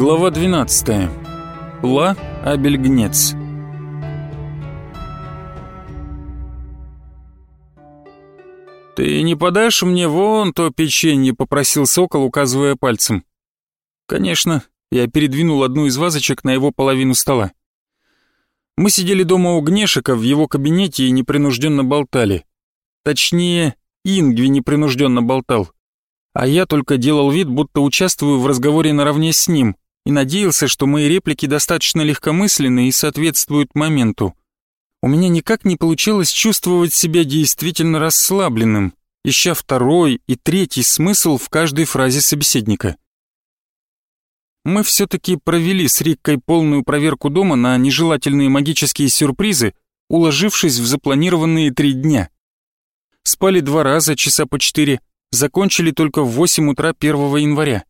Глава 12. Ла Абельгнец. «Ты не подашь мне вон то печенье?» — попросил сокол, указывая пальцем. «Конечно». Я передвинул одну из вазочек на его половину стола. Мы сидели дома у Гнешика в его кабинете и непринужденно болтали. Точнее, Ингви непринужденно болтал. А я только делал вид, будто участвую в разговоре наравне с ним, и надеялся, что мои реплики достаточно легкомысленны и соответствуют моменту. У меня никак не получилось чувствовать себя действительно расслабленным, ища второй и третий смысл в каждой фразе собеседника. Мы все-таки провели с Риккой полную проверку дома на нежелательные магические сюрпризы, уложившись в запланированные три дня. Спали два раза, часа по четыре, закончили только в 8 утра 1 января.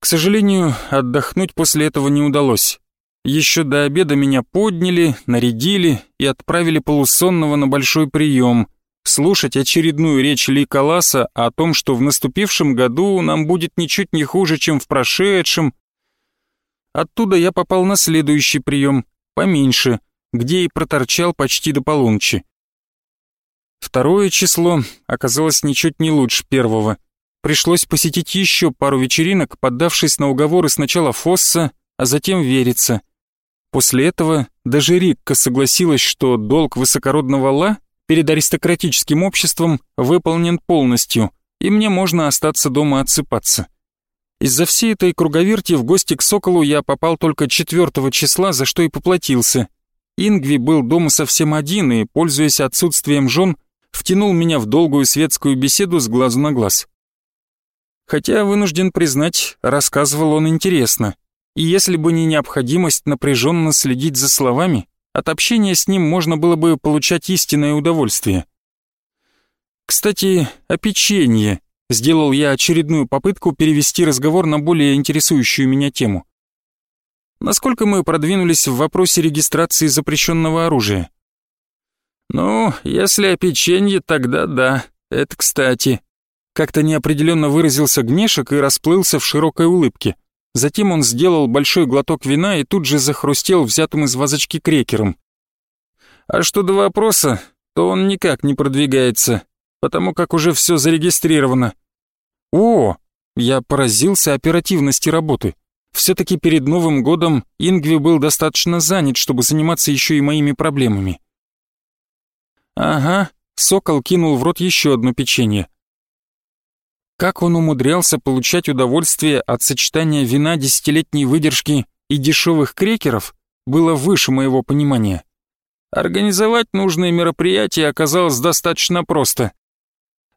К сожалению, отдохнуть после этого не удалось. Еще до обеда меня подняли, нарядили и отправили полусонного на большой прием, слушать очередную речь Ли Каласа о том, что в наступившем году нам будет ничуть не хуже, чем в прошедшем. Оттуда я попал на следующий прием, поменьше, где и проторчал почти до полуночи. Второе число оказалось ничуть не лучше первого. Пришлось посетить еще пару вечеринок, поддавшись на уговоры сначала Фосса, а затем Верица. После этого даже Рикка согласилась, что долг высокородного Ла перед аристократическим обществом выполнен полностью, и мне можно остаться дома отсыпаться. Из-за всей этой круговерти в гости к Соколу я попал только четвертого числа, за что и поплатился. Ингви был дома совсем один и, пользуясь отсутствием жен, втянул меня в долгую светскую беседу с глазу на глаз. Хотя, вынужден признать, рассказывал он интересно, и если бы не необходимость напряженно следить за словами, от общения с ним можно было бы получать истинное удовольствие. Кстати, о печенье. Сделал я очередную попытку перевести разговор на более интересующую меня тему. Насколько мы продвинулись в вопросе регистрации запрещенного оружия? «Ну, если о печенье, тогда да, это кстати». Как-то неопределенно выразился Гнешек и расплылся в широкой улыбке. Затем он сделал большой глоток вина и тут же захрустел взятым из вазочки крекером. А что до вопроса, то он никак не продвигается, потому как уже все зарегистрировано. О, я поразился оперативности работы. Все-таки перед Новым годом Ингви был достаточно занят, чтобы заниматься еще и моими проблемами. Ага, сокол кинул в рот еще одно печенье. Как он умудрялся получать удовольствие от сочетания вина десятилетней выдержки и дешевых крекеров, было выше моего понимания. Организовать нужные мероприятия оказалось достаточно просто.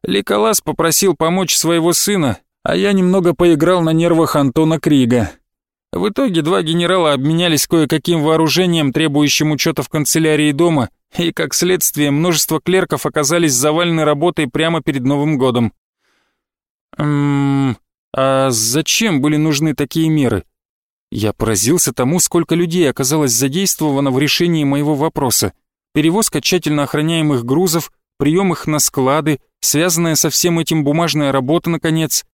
Ликолас попросил помочь своего сына, а я немного поиграл на нервах Антона Крига. В итоге два генерала обменялись кое-каким вооружением, требующим учета в канцелярии дома, и, как следствие, множество клерков оказались завалены работой прямо перед Новым годом. А зачем были нужны такие меры? Я поразился тому, сколько людей оказалось задействовано в решении моего вопроса. Перевозка тщательно охраняемых грузов, прием их на склады, связанная со всем этим бумажная работа, наконец.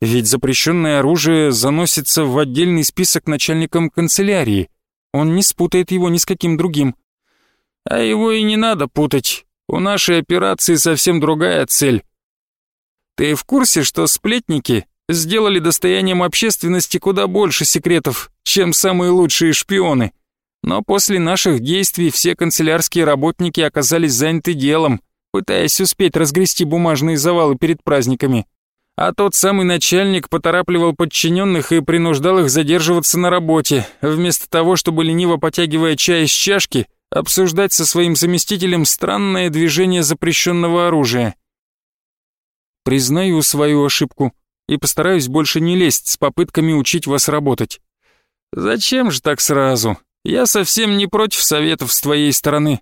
Ведь запрещенное оружие заносится в отдельный список начальником канцелярии. Он не спутает его ни с каким другим. А его и не надо путать. У нашей операции совсем другая цель. Ты в курсе, что сплетники сделали достоянием общественности куда больше секретов, чем самые лучшие шпионы? Но после наших действий все канцелярские работники оказались заняты делом, пытаясь успеть разгрести бумажные завалы перед праздниками. А тот самый начальник поторапливал подчиненных и принуждал их задерживаться на работе, вместо того, чтобы лениво потягивая чай из чашки, обсуждать со своим заместителем странное движение запрещенного оружия. Признаю свою ошибку и постараюсь больше не лезть с попытками учить вас работать. Зачем же так сразу? Я совсем не против советов с твоей стороны.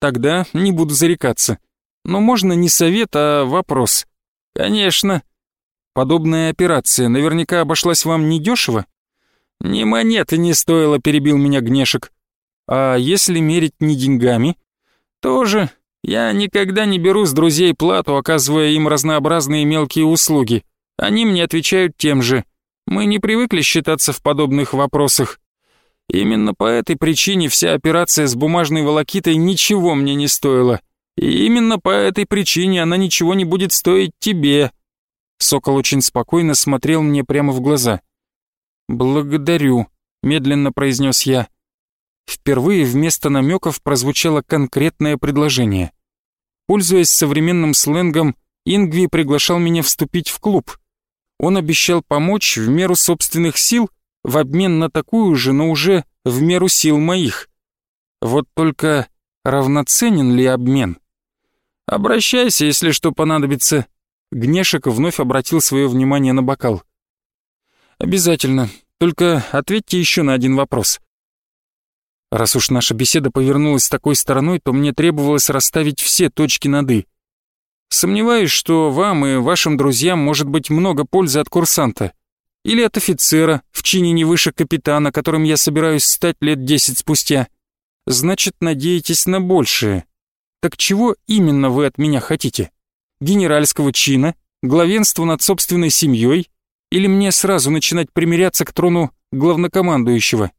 Тогда не буду зарекаться. Но можно не совет, а вопрос. Конечно. Подобная операция наверняка обошлась вам недешево? Ни монеты не стоило, перебил меня Гнешек. А если мерить не деньгами? Тоже. Я никогда не беру с друзей плату, оказывая им разнообразные мелкие услуги. Они мне отвечают тем же. Мы не привыкли считаться в подобных вопросах. Именно по этой причине вся операция с бумажной волокитой ничего мне не стоила. И именно по этой причине она ничего не будет стоить тебе. Сокол очень спокойно смотрел мне прямо в глаза. «Благодарю», — медленно произнес я. Впервые вместо намеков прозвучало конкретное предложение. Пользуясь современным сленгом, Ингви приглашал меня вступить в клуб. Он обещал помочь в меру собственных сил в обмен на такую же, но уже в меру сил моих. Вот только равноценен ли обмен? «Обращайся, если что понадобится». Гнешек вновь обратил свое внимание на бокал. «Обязательно. Только ответьте еще на один вопрос. Раз уж наша беседа повернулась такой стороной, то мне требовалось расставить все точки над «и». Сомневаюсь, что вам и вашим друзьям может быть много пользы от курсанта. Или от офицера, в чине не выше капитана, которым я собираюсь стать лет десять спустя. Значит, надеетесь на большее. Так чего именно вы от меня хотите? Генеральского чина? Главенство над собственной семьей? Или мне сразу начинать примиряться к трону главнокомандующего?»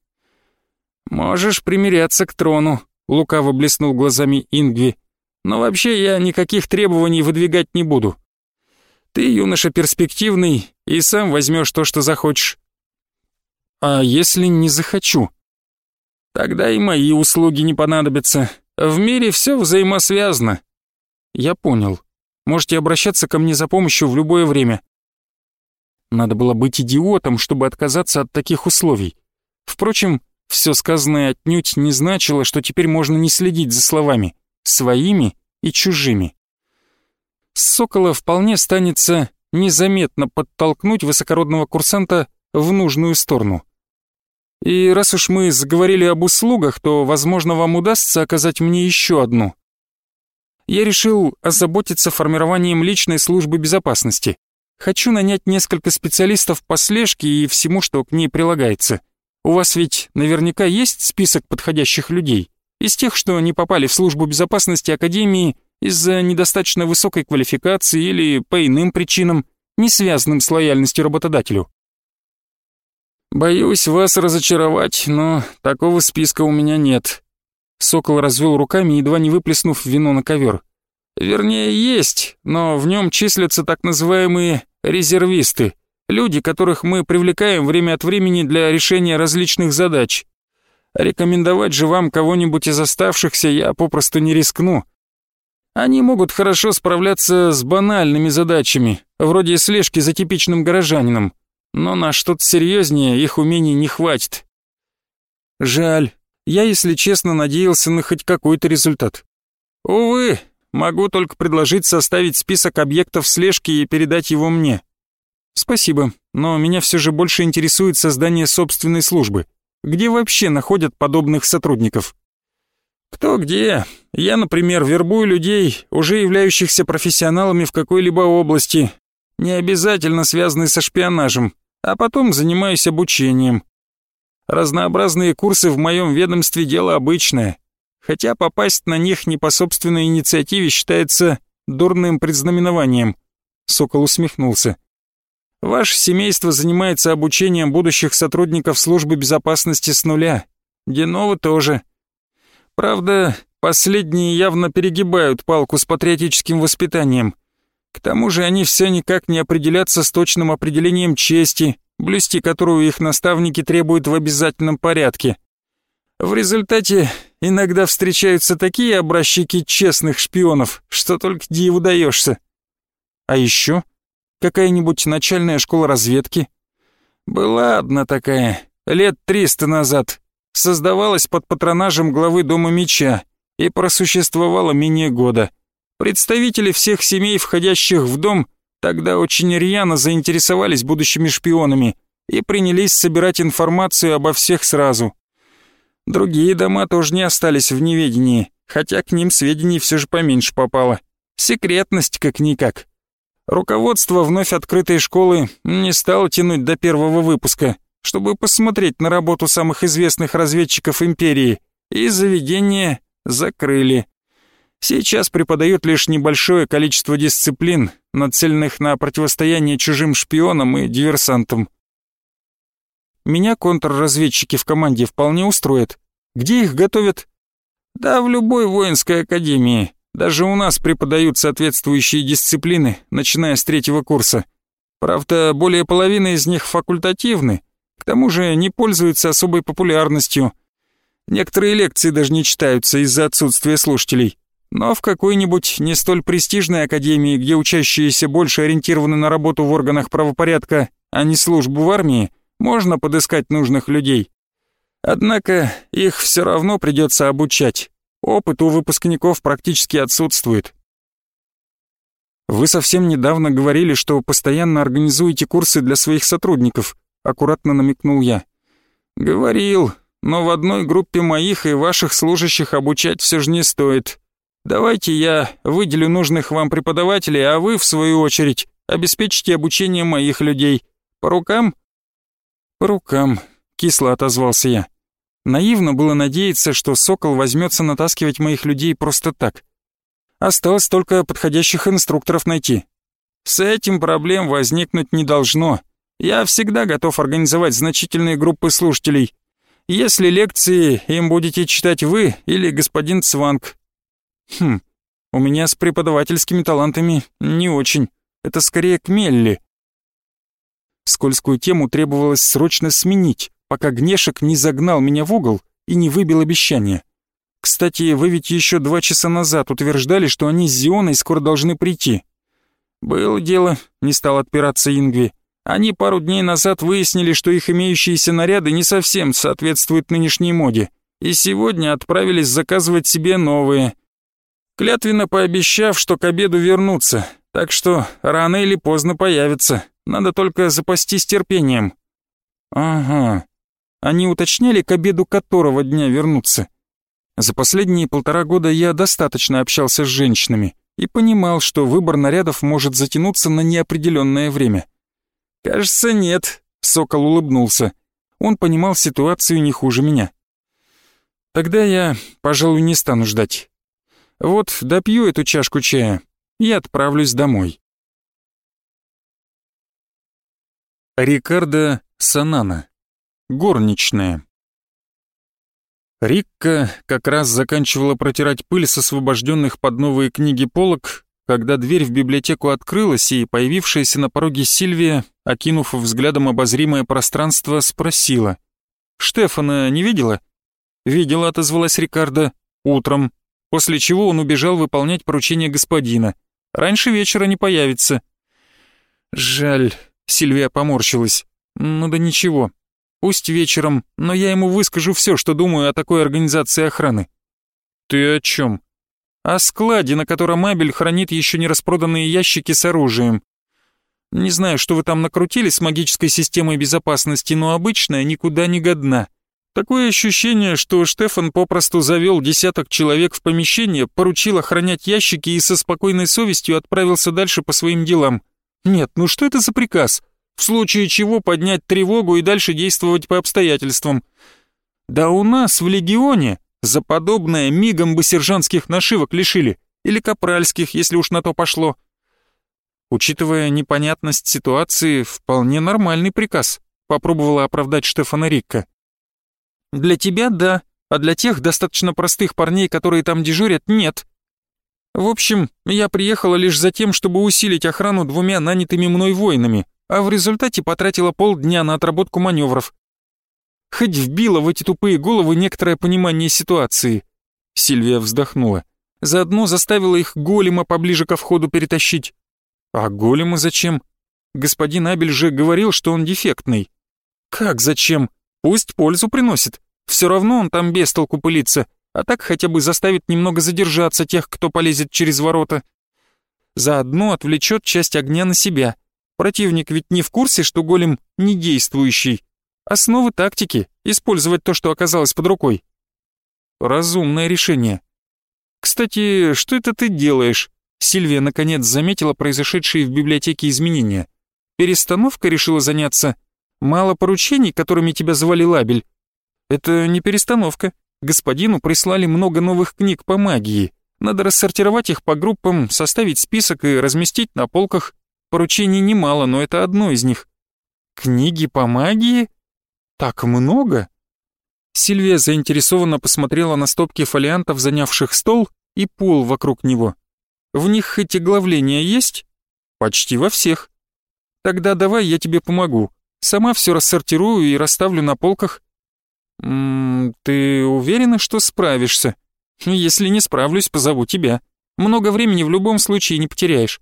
«Можешь примиряться к трону», — лукаво блеснул глазами Ингви. «Но вообще я никаких требований выдвигать не буду. Ты, юноша перспективный, и сам возьмешь то, что захочешь». «А если не захочу?» «Тогда и мои услуги не понадобятся. В мире все взаимосвязано». «Я понял. Можете обращаться ко мне за помощью в любое время». Надо было быть идиотом, чтобы отказаться от таких условий. Впрочем, все сказанное отнюдь не значило, что теперь можно не следить за словами, своими и чужими. Сокола вполне станется незаметно подтолкнуть высокородного курсанта в нужную сторону. И раз уж мы заговорили об услугах, то, возможно, вам удастся оказать мне еще одну. Я решил озаботиться формированием личной службы безопасности. Хочу нанять несколько специалистов по слежке и всему, что к ней прилагается — у вас ведь наверняка есть список подходящих людей? Из тех, что не попали в службу безопасности Академии из-за недостаточно высокой квалификации или по иным причинам, не связанным с лояльностью работодателю? Боюсь вас разочаровать, но такого списка у меня нет. Сокол развел руками, едва не выплеснув вино на ковер. Вернее, есть, но в нем числятся так называемые резервисты — Люди, которых мы привлекаем время от времени для решения различных задач. Рекомендовать же вам кого-нибудь из оставшихся я попросту не рискну. Они могут хорошо справляться с банальными задачами, вроде слежки за типичным горожанином, но на что-то серьезнее их умений не хватит. Жаль, я, если честно, надеялся на хоть какой-то результат. Увы, могу только предложить составить список объектов слежки и передать его мне. «Спасибо, но меня все же больше интересует создание собственной службы. Где вообще находят подобных сотрудников?» «Кто где? Я, например, вербую людей, уже являющихся профессионалами в какой-либо области, не обязательно связанной со шпионажем, а потом занимаюсь обучением. Разнообразные курсы в моем ведомстве дело обычное, хотя попасть на них не по собственной инициативе считается дурным предзнаменованием». Сокол усмехнулся. Ваше семейство занимается обучением будущих сотрудников службы безопасности с нуля. Генова тоже. Правда, последние явно перегибают палку с патриотическим воспитанием. К тому же они все никак не определятся с точным определением чести, блюсти которую их наставники требуют в обязательном порядке. В результате иногда встречаются такие образчики честных шпионов, что только диву даешься. А еще Какая-нибудь начальная школа разведки? Была одна такая, лет триста назад. Создавалась под патронажем главы Дома Меча и просуществовала менее года. Представители всех семей, входящих в дом, тогда очень рьяно заинтересовались будущими шпионами и принялись собирать информацию обо всех сразу. Другие дома тоже не остались в неведении, хотя к ним сведений все же поменьше попало. Секретность как-никак. Руководство вновь открытой школы не стало тянуть до первого выпуска, чтобы посмотреть на работу самых известных разведчиков империи, и заведение закрыли. Сейчас преподают лишь небольшое количество дисциплин, нацеленных на противостояние чужим шпионам и диверсантам. Меня контрразведчики в команде вполне устроят. Где их готовят? Да в любой воинской академии. Даже у нас преподают соответствующие дисциплины, начиная с третьего курса. Правда, более половины из них факультативны, к тому же не пользуются особой популярностью. Некоторые лекции даже не читаются из-за отсутствия слушателей. Но в какой-нибудь не столь престижной академии, где учащиеся больше ориентированы на работу в органах правопорядка, а не службу в армии, можно подыскать нужных людей. Однако их все равно придется обучать. Опыт у выпускников практически отсутствует. Вы совсем недавно говорили, что постоянно организуете курсы для своих сотрудников, аккуратно намекнул я. Говорил, но в одной группе моих и ваших служащих обучать все же не стоит. Давайте я выделю нужных вам преподавателей, а вы, в свою очередь, обеспечите обучение моих людей. По рукам? По рукам, кисло отозвался я. Наивно было надеяться, что Сокол возьмется натаскивать моих людей просто так. Осталось только подходящих инструкторов найти. С этим проблем возникнуть не должно. Я всегда готов организовать значительные группы слушателей. Если лекции им будете читать вы или господин Цванг, Хм, у меня с преподавательскими талантами не очень. Это скорее к Мелли. Скользкую тему требовалось срочно сменить, пока Гнешек не загнал меня в угол и не выбил обещание. Кстати, вы ведь еще два часа назад утверждали, что они с Зионой скоро должны прийти. Было дело, не стал отпираться Ингви. Они пару дней назад выяснили, что их имеющиеся наряды не совсем соответствуют нынешней моде, и сегодня отправились заказывать себе новые — клятвенно пообещав, что к обеду вернутся, так что рано или поздно появятся, надо только запастись терпением. Ага, они уточняли, к обеду которого дня вернутся. За последние полтора года я достаточно общался с женщинами и понимал, что выбор нарядов может затянуться на неопределенное время. «Кажется, нет», — Сокол улыбнулся. Он понимал ситуацию не хуже меня. «Тогда я, пожалуй, не стану ждать. Вот допью эту чашку чая и отправлюсь домой. Рикардо Санана. Горничная. Рикка как раз заканчивала протирать пыль с освобожденных под новые книги полок, когда дверь в библиотеку открылась, и появившаяся на пороге Сильвия, окинув взглядом обозримое пространство, спросила. «Штефана не видела?» «Видела», — отозвалась Рикардо. «Утром после чего он убежал выполнять поручение господина. Раньше вечера не появится. Жаль, Сильвия поморщилась. Ну да ничего. Пусть вечером, но я ему выскажу все, что думаю о такой организации охраны. Ты о чем? О складе, на котором Абель хранит еще не распроданные ящики с оружием. Не знаю, что вы там накрутили с магической системой безопасности, но обычная никуда не годна. Такое ощущение, что Штефан попросту завел десяток человек в помещение, поручил охранять ящики и со спокойной совестью отправился дальше по своим делам. Нет, ну что это за приказ? В случае чего поднять тревогу и дальше действовать по обстоятельствам. Да у нас в Легионе за подобное мигом бы сержантских нашивок лишили, или капральских, если уж на то пошло. Учитывая непонятность ситуации, вполне нормальный приказ, попробовала оправдать Штефана Рикка. Для тебя — да, а для тех достаточно простых парней, которые там дежурят, нет. В общем, я приехала лишь за тем, чтобы усилить охрану двумя нанятыми мной воинами, а в результате потратила полдня на отработку маневров. Хоть вбила в эти тупые головы некоторое понимание ситуации. Сильвия вздохнула. Заодно заставила их голема поближе ко входу перетащить. А голема зачем? Господин Абель же говорил, что он дефектный. Как зачем? Пусть пользу приносит. Все равно он там без толку пылится, а так хотя бы заставит немного задержаться тех, кто полезет через ворота. Заодно отвлечет часть огня на себя. Противник ведь не в курсе, что голем не действующий. Основы тактики — использовать то, что оказалось под рукой. Разумное решение. «Кстати, что это ты делаешь?» Сильвия наконец заметила произошедшие в библиотеке изменения. «Перестановка решила заняться? Мало поручений, которыми тебя звали Лабель? Это не перестановка. Господину прислали много новых книг по магии. Надо рассортировать их по группам, составить список и разместить на полках. Поручений немало, но это одно из них. Книги по магии? Так много? Сильвия заинтересованно посмотрела на стопки фолиантов, занявших стол, и пол вокруг него. В них хоть оглавления есть? Почти во всех. Тогда давай я тебе помогу. Сама все рассортирую и расставлю на полках. М -м, ты уверена, что справишься? Если не справлюсь, позову тебя. Много времени в любом случае не потеряешь.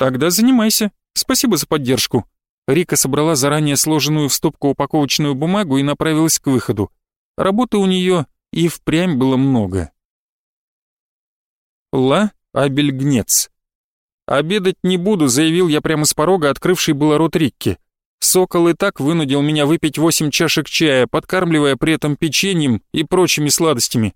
Тогда занимайся. Спасибо за поддержку. Рика собрала заранее сложенную в стопку упаковочную бумагу и направилась к выходу. Работы у нее и впрямь было много. Ла Абельгнец. «Обедать не буду», — заявил я прямо с порога, открывший было рот Рикки. Сокол и так вынудил меня выпить восемь чашек чая, подкармливая при этом печеньем и прочими сладостями.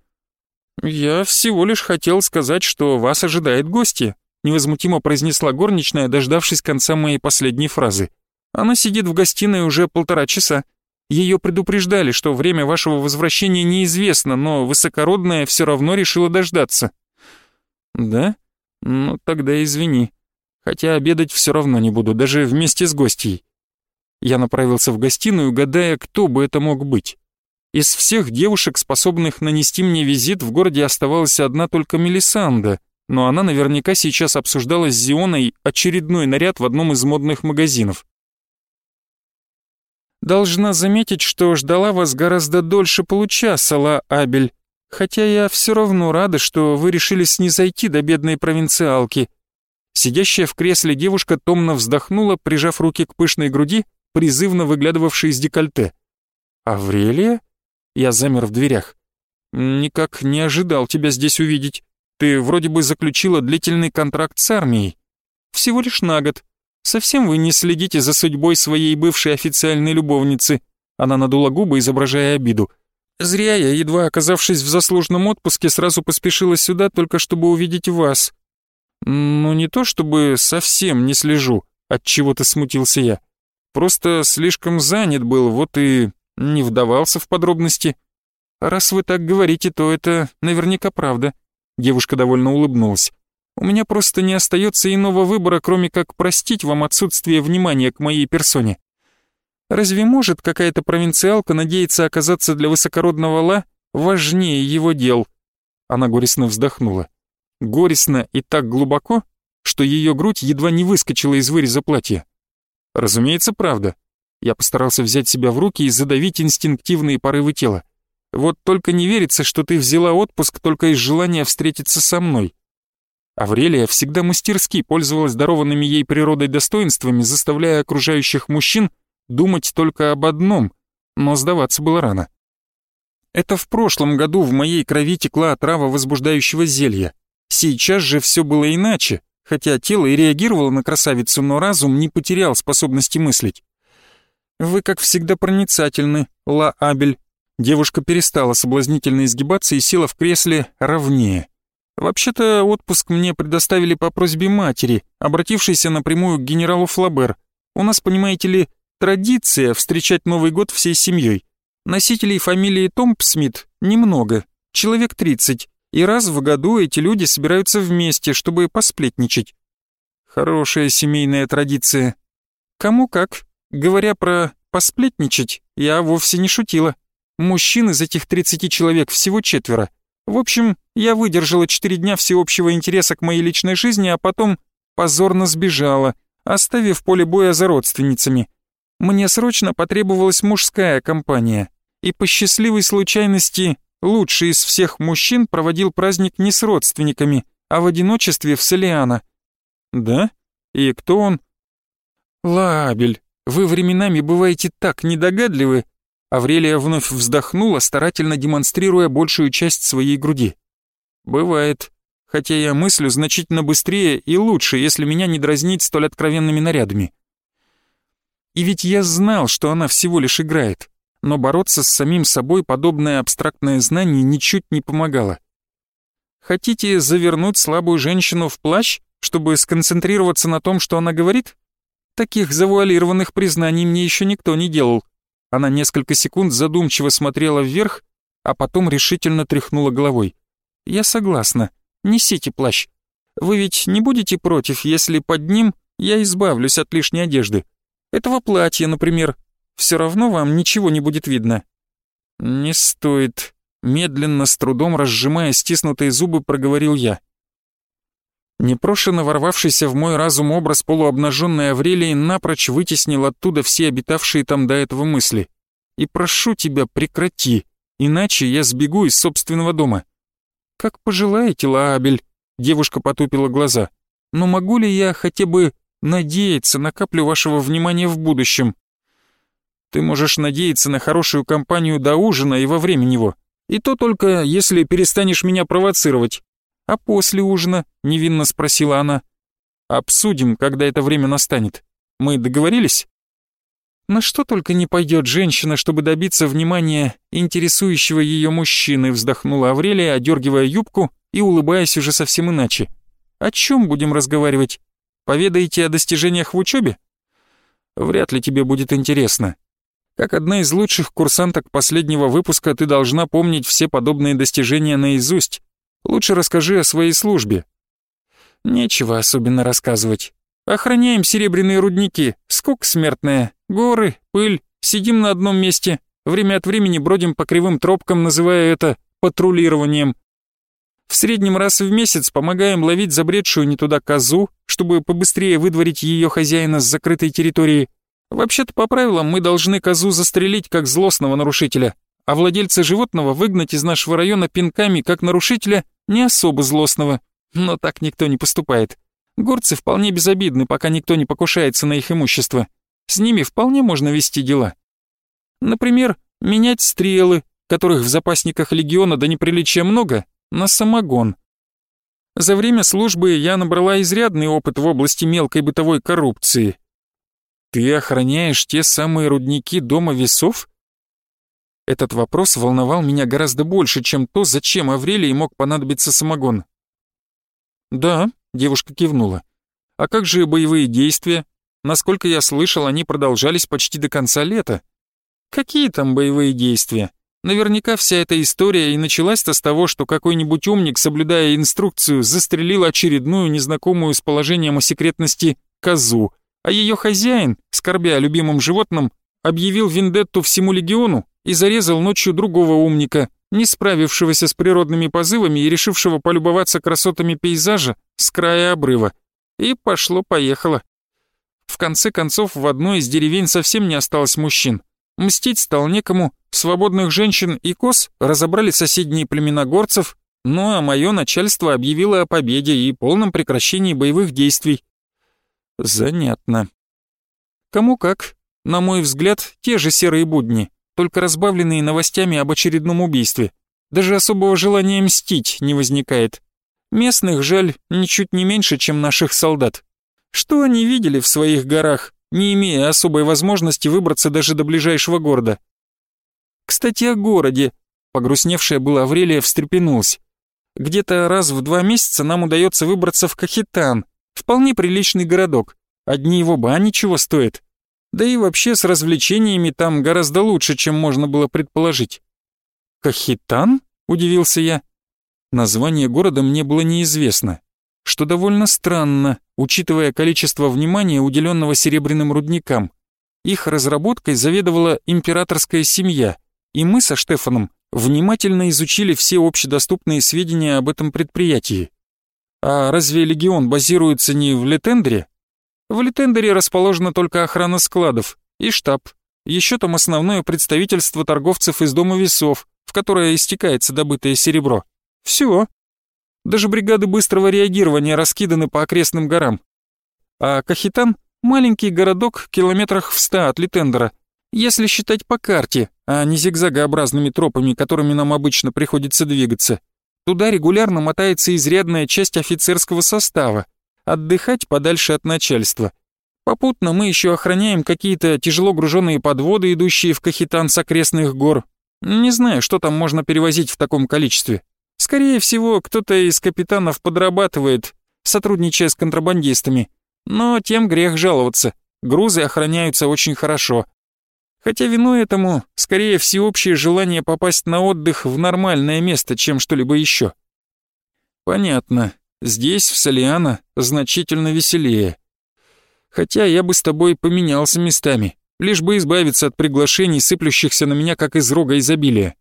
«Я всего лишь хотел сказать, что вас ожидает гости», невозмутимо произнесла горничная, дождавшись конца моей последней фразы. «Она сидит в гостиной уже полтора часа. Ее предупреждали, что время вашего возвращения неизвестно, но высокородная все равно решила дождаться». «Да? Ну, тогда извини. Хотя обедать все равно не буду, даже вместе с гостьей». Я направился в гостиную, гадая, кто бы это мог быть. Из всех девушек, способных нанести мне визит, в городе оставалась одна только Мелисанда, но она наверняка сейчас обсуждала с Зионой очередной наряд в одном из модных магазинов. «Должна заметить, что ждала вас гораздо дольше получаса, Ла Абель», Хотя я все равно рада, что вы решили снизойти до бедной провинциалки». Сидящая в кресле девушка томно вздохнула, прижав руки к пышной груди, призывно выглядывавшей из декольте. «Аврелия?» Я замер в дверях. «Никак не ожидал тебя здесь увидеть. Ты вроде бы заключила длительный контракт с армией. Всего лишь на год. Совсем вы не следите за судьбой своей бывшей официальной любовницы». Она надула губы, изображая обиду. Зря я, едва оказавшись в заслуженном отпуске, сразу поспешила сюда, только чтобы увидеть вас. Ну, не то чтобы совсем не слежу, от чего-то смутился я. Просто слишком занят был, вот и не вдавался в подробности. раз вы так говорите, то это наверняка правда. Девушка довольно улыбнулась. У меня просто не остается иного выбора, кроме как простить вам отсутствие внимания к моей персоне. Разве может какая-то провинциалка надеяться оказаться для высокородного Ла важнее его дел? Она горестно вздохнула. Горестно и так глубоко, что ее грудь едва не выскочила из выреза платья. Разумеется, правда. Я постарался взять себя в руки и задавить инстинктивные порывы тела. Вот только не верится, что ты взяла отпуск только из желания встретиться со мной. Аврелия всегда мастерски пользовалась дарованными ей природой достоинствами, заставляя окружающих мужчин думать только об одном, но сдаваться было рано. Это в прошлом году в моей крови текла отрава возбуждающего зелья. Сейчас же все было иначе, хотя тело и реагировало на красавицу, но разум не потерял способности мыслить. «Вы, как всегда, проницательны, Ла Абель». Девушка перестала соблазнительно изгибаться и села в кресле ровнее. «Вообще-то отпуск мне предоставили по просьбе матери, обратившейся напрямую к генералу Флабер. У нас, понимаете ли, Традиция встречать Новый год всей семьей. Носителей фамилии Томпсмит немного, человек 30, и раз в году эти люди собираются вместе, чтобы посплетничать. Хорошая семейная традиция. Кому как. Говоря про посплетничать, я вовсе не шутила. Мужчин из этих 30 человек всего четверо. В общем, я выдержала 4 дня всеобщего интереса к моей личной жизни, а потом позорно сбежала, оставив поле боя за родственницами. Мне срочно потребовалась мужская компания, и по счастливой случайности лучший из всех мужчин проводил праздник не с родственниками, а в одиночестве в Селиана. Да? И кто он? Лабель, вы временами бываете так недогадливы. Аврелия вновь вздохнула, старательно демонстрируя большую часть своей груди. Бывает, хотя я мыслю значительно быстрее и лучше, если меня не дразнить столь откровенными нарядами. И ведь я знал, что она всего лишь играет, но бороться с самим собой подобное абстрактное знание ничуть не помогало. Хотите завернуть слабую женщину в плащ, чтобы сконцентрироваться на том, что она говорит? Таких завуалированных признаний мне еще никто не делал. Она несколько секунд задумчиво смотрела вверх, а потом решительно тряхнула головой. «Я согласна. Несите плащ. Вы ведь не будете против, если под ним я избавлюсь от лишней одежды?» Этого платья, например. Все равно вам ничего не будет видно». «Не стоит», — медленно, с трудом разжимая стиснутые зубы, проговорил я. Непрошено ворвавшийся в мой разум образ полуобнаженной Аврелии напрочь вытеснил оттуда все обитавшие там до этого мысли. «И прошу тебя, прекрати, иначе я сбегу из собственного дома». «Как пожелаете, Лаабель», — девушка потупила глаза. «Но могу ли я хотя бы надеяться на каплю вашего внимания в будущем?» «Ты можешь надеяться на хорошую компанию до ужина и во время него. И то только, если перестанешь меня провоцировать. «А после ужина?» — невинно спросила она. «Обсудим, когда это время настанет. Мы договорились?» На что только не пойдет женщина, чтобы добиться внимания интересующего ее мужчины, вздохнула Аврелия, одергивая юбку и улыбаясь уже совсем иначе. О чем будем разговаривать? Поведаете о достижениях в учебе? Вряд ли тебе будет интересно. Как одна из лучших курсанток последнего выпуска ты должна помнить все подобные достижения наизусть, Лучше расскажи о своей службе». «Нечего особенно рассказывать. Охраняем серебряные рудники, скука смертная, горы, пыль, сидим на одном месте, время от времени бродим по кривым тропкам, называя это патрулированием. В среднем раз в месяц помогаем ловить забредшую не туда козу, чтобы побыстрее выдворить ее хозяина с закрытой территории. Вообще-то по правилам мы должны козу застрелить как злостного нарушителя, а владельца животного выгнать из нашего района пинками как нарушителя не особо злостного, но так никто не поступает. Горцы вполне безобидны, пока никто не покушается на их имущество. С ними вполне можно вести дела. Например, менять стрелы, которых в запасниках легиона до неприличия много, на самогон. За время службы я набрала изрядный опыт в области мелкой бытовой коррупции. Ты охраняешь те самые рудники дома весов? Этот вопрос волновал меня гораздо больше, чем то, зачем Аврелии мог понадобиться самогон. «Да», — девушка кивнула. «А как же боевые действия? Насколько я слышал, они продолжались почти до конца лета. Какие там боевые действия? Наверняка вся эта история и началась-то с того, что какой-нибудь умник, соблюдая инструкцию, застрелил очередную незнакомую с положением о секретности козу, а ее хозяин, скорбя о любимом животном, объявил вендетту всему легиону и зарезал ночью другого умника, не справившегося с природными позывами и решившего полюбоваться красотами пейзажа с края обрыва. И пошло-поехало. В конце концов, в одной из деревень совсем не осталось мужчин. Мстить стал некому, свободных женщин и коз разобрали соседние племена горцев, ну а мое начальство объявило о победе и полном прекращении боевых действий. Занятно. Кому как. На мой взгляд, те же серые будни только разбавленные новостями об очередном убийстве. Даже особого желания мстить не возникает. Местных жаль ничуть не меньше, чем наших солдат. Что они видели в своих горах, не имея особой возможности выбраться даже до ближайшего города? Кстати, о городе. Погрустневшая была Аврелия встрепенулась. Где-то раз в два месяца нам удается выбраться в Кахитан, вполне приличный городок. Одни его бани чего стоят. Да и вообще с развлечениями там гораздо лучше, чем можно было предположить. «Кахитан?» — удивился я. Название города мне было неизвестно, что довольно странно, учитывая количество внимания, уделенного серебряным рудникам. Их разработкой заведовала императорская семья, и мы со Штефаном внимательно изучили все общедоступные сведения об этом предприятии. А разве легион базируется не в Летендре? В Литендере расположена только охрана складов и штаб. Еще там основное представительство торговцев из дома весов, в которое истекается добытое серебро. Все. Даже бригады быстрого реагирования раскиданы по окрестным горам. А Кахитан — маленький городок километрах в ста от Литендера, если считать по карте, а не зигзагообразными тропами, которыми нам обычно приходится двигаться. Туда регулярно мотается изрядная часть офицерского состава, отдыхать подальше от начальства. Попутно мы еще охраняем какие-то тяжело груженные подводы, идущие в Кахитан с окрестных гор. Не знаю, что там можно перевозить в таком количестве. Скорее всего, кто-то из капитанов подрабатывает, сотрудничая с контрабандистами. Но тем грех жаловаться. Грузы охраняются очень хорошо. Хотя виной этому скорее всеобщее желание попасть на отдых в нормальное место, чем что-либо еще. Понятно. Здесь, в Солиана, значительно веселее. Хотя я бы с тобой поменялся местами. лишь бы избавиться от приглашений, сыплющихся на меня, как из рога изобилия.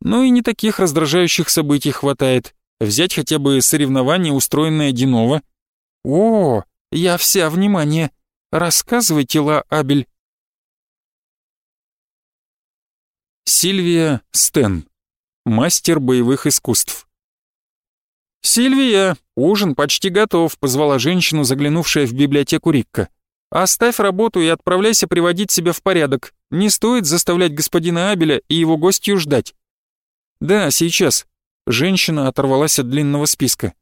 Ну и не таких раздражающих событий хватает. Взять хотя бы соревнование, устроенное Динова. О, я вся внимание. Рассказывайте, Ла Абель. Сильвия Стен. Мастер боевых искусств. «Сильвия, ужин почти готов», — позвала женщину, заглянувшая в библиотеку Рикка. «Оставь работу и отправляйся приводить себя в порядок. Не стоит заставлять господина Абеля и его гостью ждать». «Да, сейчас». Женщина оторвалась от длинного списка.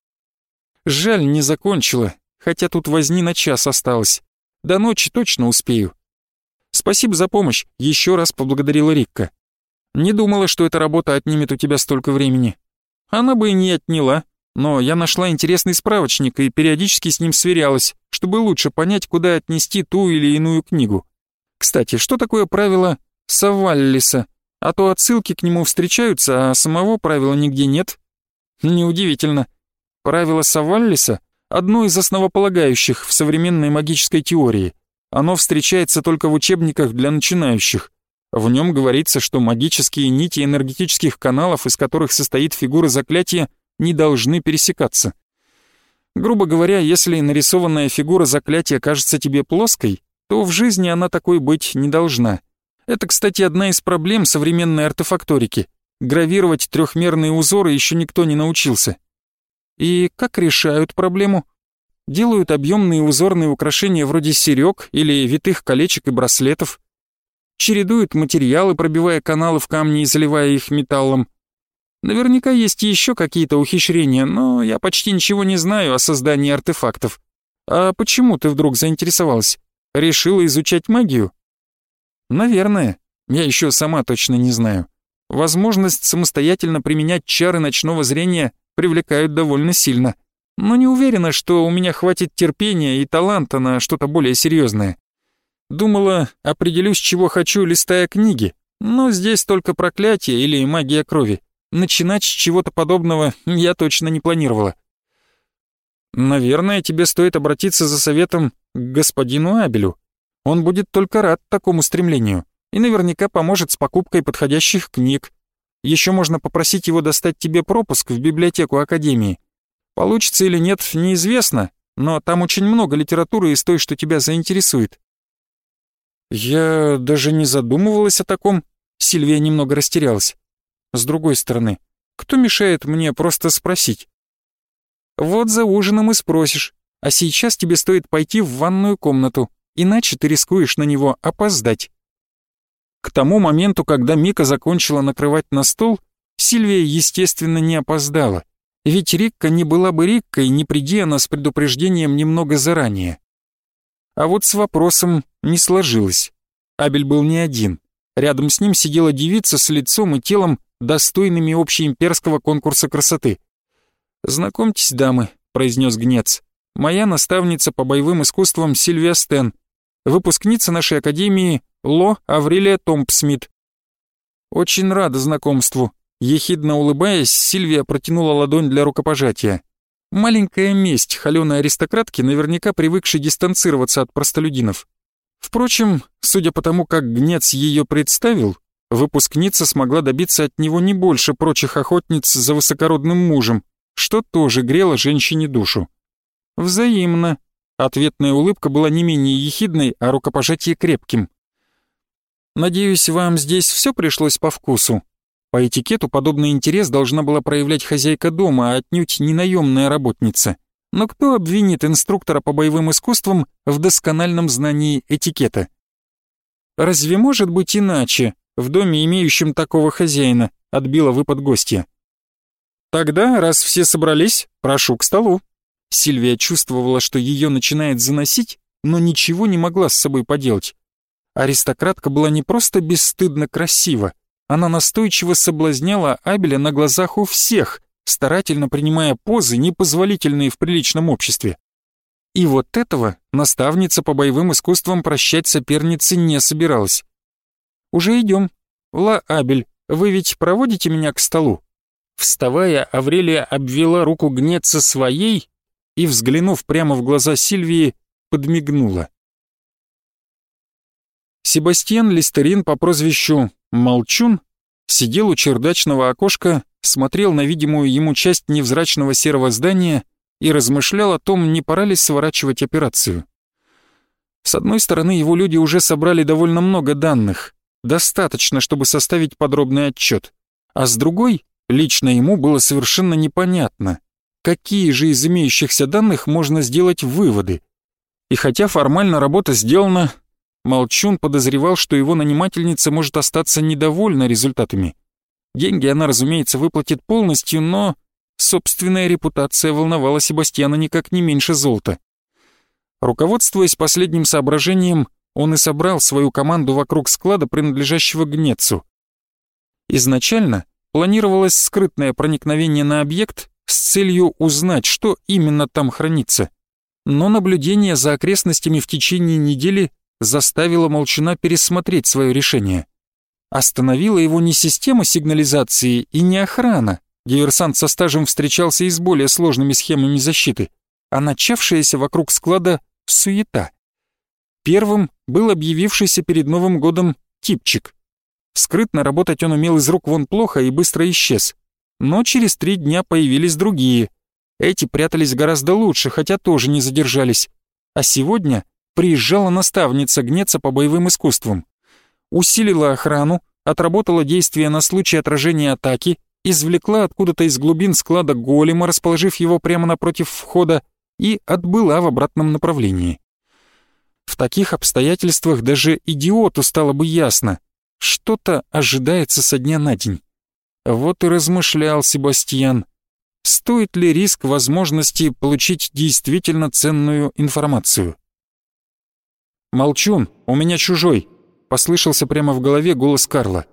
«Жаль, не закончила, хотя тут возни на час осталось. До ночи точно успею». «Спасибо за помощь», — еще раз поблагодарила Рикка. «Не думала, что эта работа отнимет у тебя столько времени». «Она бы и не отняла, но я нашла интересный справочник и периодически с ним сверялась, чтобы лучше понять, куда отнести ту или иную книгу. Кстати, что такое правило Саваллиса? А то отсылки к нему встречаются, а самого правила нигде нет. Неудивительно. Правило Саваллиса — одно из основополагающих в современной магической теории. Оно встречается только в учебниках для начинающих. В нем говорится, что магические нити энергетических каналов, из которых состоит фигура заклятия, не должны пересекаться. Грубо говоря, если нарисованная фигура заклятия кажется тебе плоской, то в жизни она такой быть не должна. Это, кстати, одна из проблем современной артефакторики. Гравировать трехмерные узоры еще никто не научился. И как решают проблему? Делают объемные узорные украшения вроде серег или витых колечек и браслетов. Чередуют материалы, пробивая каналы в камне и заливая их металлом. Наверняка есть еще какие-то ухищрения, но я почти ничего не знаю о создании артефактов. А почему ты вдруг заинтересовалась? Решила изучать магию? Наверное. Я еще сама точно не знаю. Возможность самостоятельно применять чары ночного зрения привлекают довольно сильно. Но не уверена, что у меня хватит терпения и таланта на что-то более серьезное. Думала, определюсь, чего хочу, листая книги, но здесь только проклятие или магия крови. Начинать с чего-то подобного я точно не планировала. Наверное, тебе стоит обратиться за советом к господину Абелю. Он будет только рад такому стремлению и наверняка поможет с покупкой подходящих книг. Еще можно попросить его достать тебе пропуск в библиотеку Академии. Получится или нет, неизвестно, но там очень много литературы из той, что тебя заинтересует. Я даже не задумывалась о таком. Сильвия немного растерялась. С другой стороны, кто мешает мне просто спросить? Вот за ужином и спросишь, а сейчас тебе стоит пойти в ванную комнату, иначе ты рискуешь на него опоздать. К тому моменту, когда Мика закончила накрывать на стол, Сильвия, естественно, не опоздала, ведь Рикка не была бы Риккой, не приди она с предупреждением немного заранее. А вот с вопросом не сложилось. Абель был не один. Рядом с ним сидела девица с лицом и телом, достойными общеимперского конкурса красоты. «Знакомьтесь, дамы», — произнес Гнец, — «моя наставница по боевым искусствам Сильвия Стен, выпускница нашей академии Ло Аврелия Томпсмит». «Очень рада знакомству», — ехидно улыбаясь, Сильвия протянула ладонь для рукопожатия. Маленькая месть холеной аристократки, наверняка привыкшей дистанцироваться от простолюдинов. Впрочем, судя по тому, как Гнец ее представил, выпускница смогла добиться от него не больше прочих охотниц за высокородным мужем, что тоже грело женщине душу. Взаимно. Ответная улыбка была не менее ехидной, а рукопожатие крепким. «Надеюсь, вам здесь все пришлось по вкусу?» По этикету подобный интерес должна была проявлять хозяйка дома, а отнюдь не наемная работница. Но кто обвинит инструктора по боевым искусствам в доскональном знании этикета? Разве может быть иначе? В доме, имеющем такого хозяина», — отбила выпад гостья. «Тогда, раз все собрались, прошу к столу». Сильвия чувствовала, что ее начинает заносить, но ничего не могла с собой поделать. Аристократка была не просто бесстыдно красива, она настойчиво соблазняла Абеля на глазах у всех, старательно принимая позы, непозволительные в приличном обществе. И вот этого наставница по боевым искусствам прощать сопернице не собиралась. «Уже идем. Ла Абель, вы ведь проводите меня к столу?» Вставая, Аврелия обвела руку гнеца своей и, взглянув прямо в глаза Сильвии, подмигнула. Себастьян Листерин по прозвищу Молчун сидел у чердачного окошка, смотрел на видимую ему часть невзрачного серого здания и размышлял о том, не пора ли сворачивать операцию. С одной стороны, его люди уже собрали довольно много данных, достаточно, чтобы составить подробный отчет, а с другой, лично ему было совершенно непонятно, какие же из имеющихся данных можно сделать выводы. И хотя формально работа сделана, Молчун подозревал, что его нанимательница может остаться недовольна результатами. Деньги она, разумеется, выплатит полностью, но собственная репутация волновала Себастьяна никак не меньше золота. Руководствуясь последним соображением, он и собрал свою команду вокруг склада, принадлежащего Гнецу. Изначально планировалось скрытное проникновение на объект с целью узнать, что именно там хранится. Но наблюдение за окрестностями в течение недели заставило Молчана пересмотреть свое решение. Остановила его не система сигнализации и не охрана, диверсант со стажем встречался и с более сложными схемами защиты, а начавшаяся вокруг склада суета. Первым был объявившийся перед Новым годом типчик. Скрытно работать он умел из рук вон плохо и быстро исчез. Но через три дня появились другие. Эти прятались гораздо лучше, хотя тоже не задержались. А сегодня приезжала наставница гнеться по боевым искусствам. Усилила охрану, отработала действия на случай отражения атаки, извлекла откуда-то из глубин склада голема, расположив его прямо напротив входа, и отбыла в обратном направлении. В таких обстоятельствах даже идиоту стало бы ясно, что-то ожидается со дня на день. Вот и размышлял Себастьян, стоит ли риск возможности получить действительно ценную информацию. «Молчун, у меня чужой», — послышался прямо в голове голос Карла.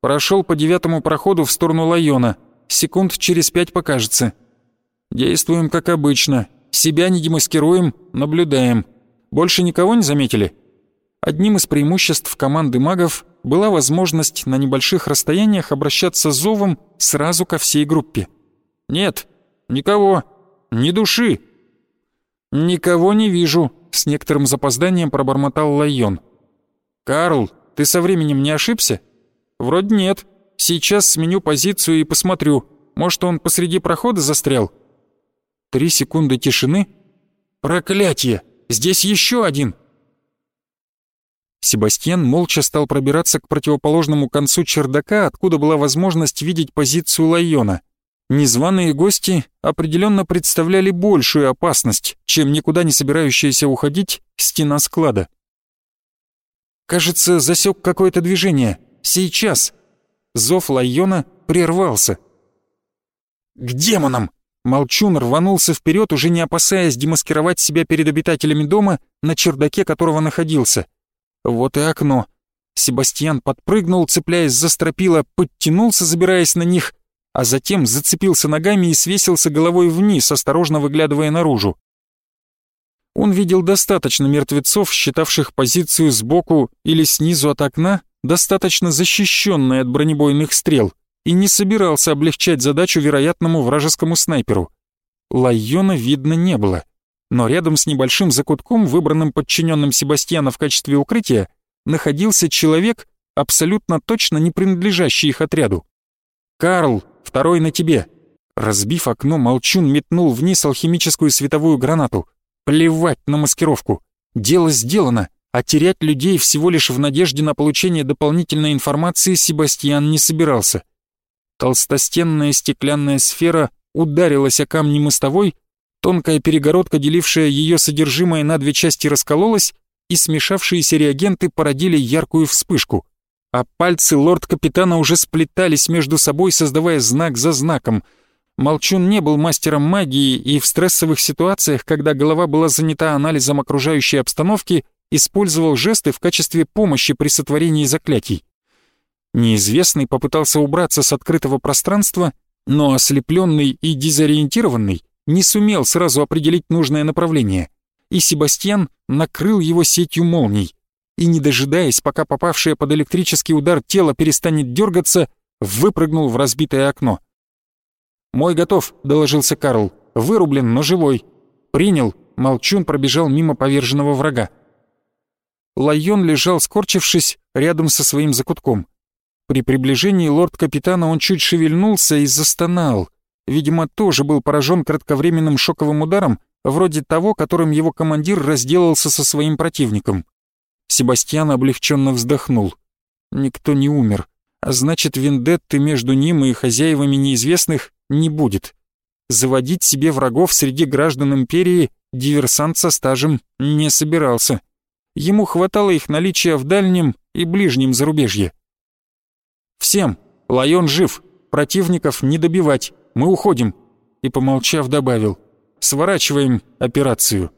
«Прошел по девятому проходу в сторону Лайона. Секунд через пять покажется. Действуем как обычно. Себя не демаскируем, наблюдаем. Больше никого не заметили?» Одним из преимуществ команды магов была возможность на небольших расстояниях обращаться зовом сразу ко всей группе. «Нет, никого, ни души». «Никого не вижу», — с некоторым запозданием пробормотал Лайон. «Карл, ты со временем не ошибся?» «Вроде нет. Сейчас сменю позицию и посмотрю. Может, он посреди прохода застрял?» Три секунды тишины. «Проклятие! Здесь еще один!» Себастьян молча стал пробираться к противоположному концу чердака, откуда была возможность видеть позицию Лайона. Незваные гости определенно представляли большую опасность, чем никуда не собирающаяся уходить стена склада. Кажется, засек какое-то движение. Сейчас. Зов Лайона прервался. «К демонам!» Молчун рванулся вперед, уже не опасаясь демаскировать себя перед обитателями дома, на чердаке которого находился. Вот и окно. Себастьян подпрыгнул, цепляясь за стропила, подтянулся, забираясь на них, а затем зацепился ногами и свесился головой вниз, осторожно выглядывая наружу. Он видел достаточно мертвецов, считавших позицию сбоку или снизу от окна достаточно защищенной от бронебойных стрел, и не собирался облегчать задачу вероятному вражескому снайперу. Лайона видно не было но рядом с небольшим закутком, выбранным подчиненным Себастьяна в качестве укрытия, находился человек, абсолютно точно не принадлежащий их отряду. «Карл, второй на тебе!» Разбив окно, Молчун метнул вниз алхимическую световую гранату. Плевать на маскировку. Дело сделано, а терять людей всего лишь в надежде на получение дополнительной информации Себастьян не собирался. Толстостенная стеклянная сфера ударилась о камни мостовой, Тонкая перегородка, делившая ее содержимое на две части, раскололась, и смешавшиеся реагенты породили яркую вспышку. А пальцы лорд-капитана уже сплетались между собой, создавая знак за знаком. Молчун не был мастером магии и в стрессовых ситуациях, когда голова была занята анализом окружающей обстановки, использовал жесты в качестве помощи при сотворении заклятий. Неизвестный попытался убраться с открытого пространства, но ослепленный и дезориентированный не сумел сразу определить нужное направление, и Себастьян накрыл его сетью молний, и, не дожидаясь, пока попавшее под электрический удар тело перестанет дергаться, выпрыгнул в разбитое окно. «Мой готов», — доложился Карл. «Вырублен, но живой». «Принял», — Молчун пробежал мимо поверженного врага. Лайон лежал скорчившись рядом со своим закутком. При приближении лорд-капитана он чуть шевельнулся и застонал. Видимо, тоже был поражен кратковременным шоковым ударом, вроде того, которым его командир разделался со своим противником. Себастьян облегченно вздохнул. Никто не умер, а значит, вендетты между ним и хозяевами неизвестных не будет. Заводить себе врагов среди граждан империи диверсант со стажем не собирался. Ему хватало их наличия в дальнем и ближнем зарубежье. «Всем! Лайон жив! Противников не добивать! Мы уходим!» И, помолчав, добавил «Сворачиваем операцию!»